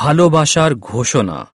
ভালোবাসার ঘোষণা।